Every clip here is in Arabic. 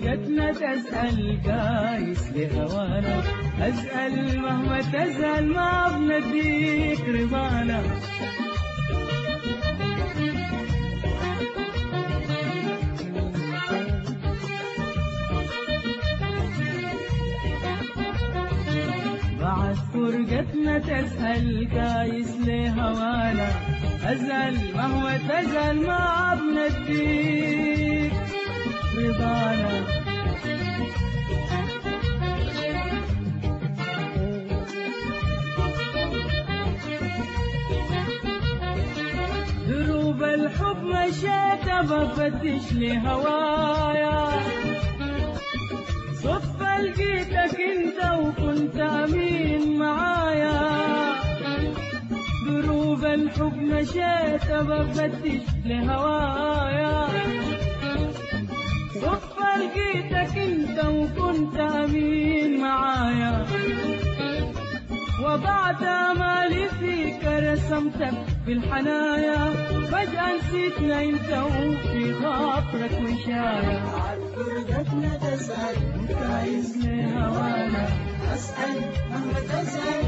فرقتنا تسأل قايس لهوانا. أسأل مهما تسأل ما بنديك رضانا. بعد فرقتنا تسأل كايس لهوانا. أزل مهما تزل ما بنديك رضانا. دروب الحب مشيت بفتش لهوايا صدفة لقيتك انت وكنت أمين معايا. دروب الحب مشيت بفتش لهوايا صدفة لقيتك انت وكنت امين معايا. وبعد امالي فيك رسمتك في الحنايا فجأة نسيتنا انت وفي خاطرك وشايا فرقتنا تسأل عايز لهوانا أسأل مهما تسأل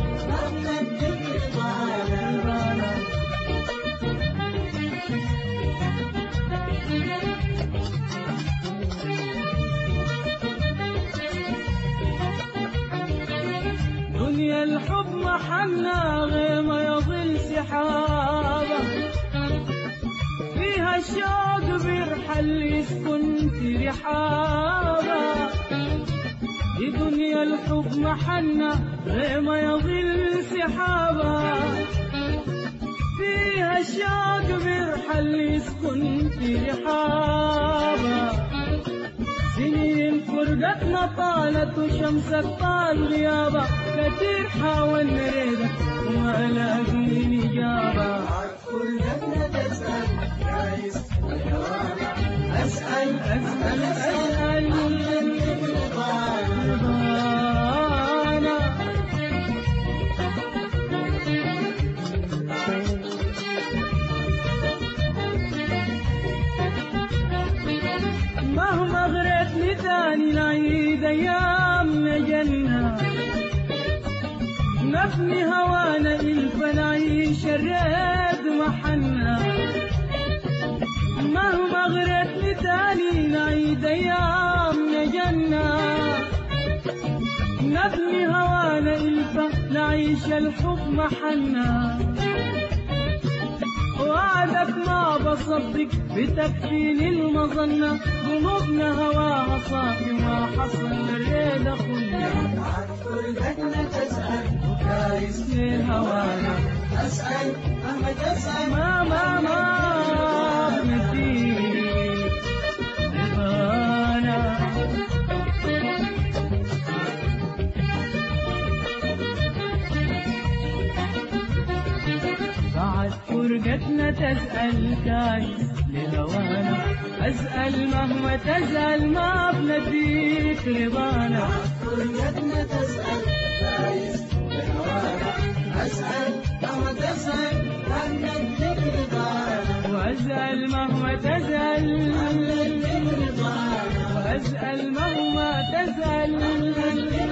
الحب محلنا غيمة يظل سحابة. فيها الشوق بيرحل يسكن في رحابة. في دنيا الحب محلنا غيمة يظل سحابة. فيها الشوق بيرحل يسكن في رحابة. فرقتنا طالت وشمسك طال غيابة كتير حاول نريدك ثاني نعيد أيامنا جنة. نبني هوانا إلف نعيش الريد محنا مهما غريتني ثاني نعيد أيامنا جنة. نبني هوانا إلف نعيش الحب محنا وعدك ما بصدق بتكفيني المظنة قلوبنا هواها صافي ما حصل الريد أخونا فرقتنا تسأل جايز لهوانا أسأل مهما تسأل ما فرقتنا تسأل كاي. لهوانا. أسأل مهما تسأل ما بنفيك رضانا فرقتنا تسأل كاي. لهوانا. أسأل مهما تسأل عن بنفيك رضانا وأسأل مهما تسأل عن بنفيك رضانا وأسأل مهما تسأل عن ما بنفيك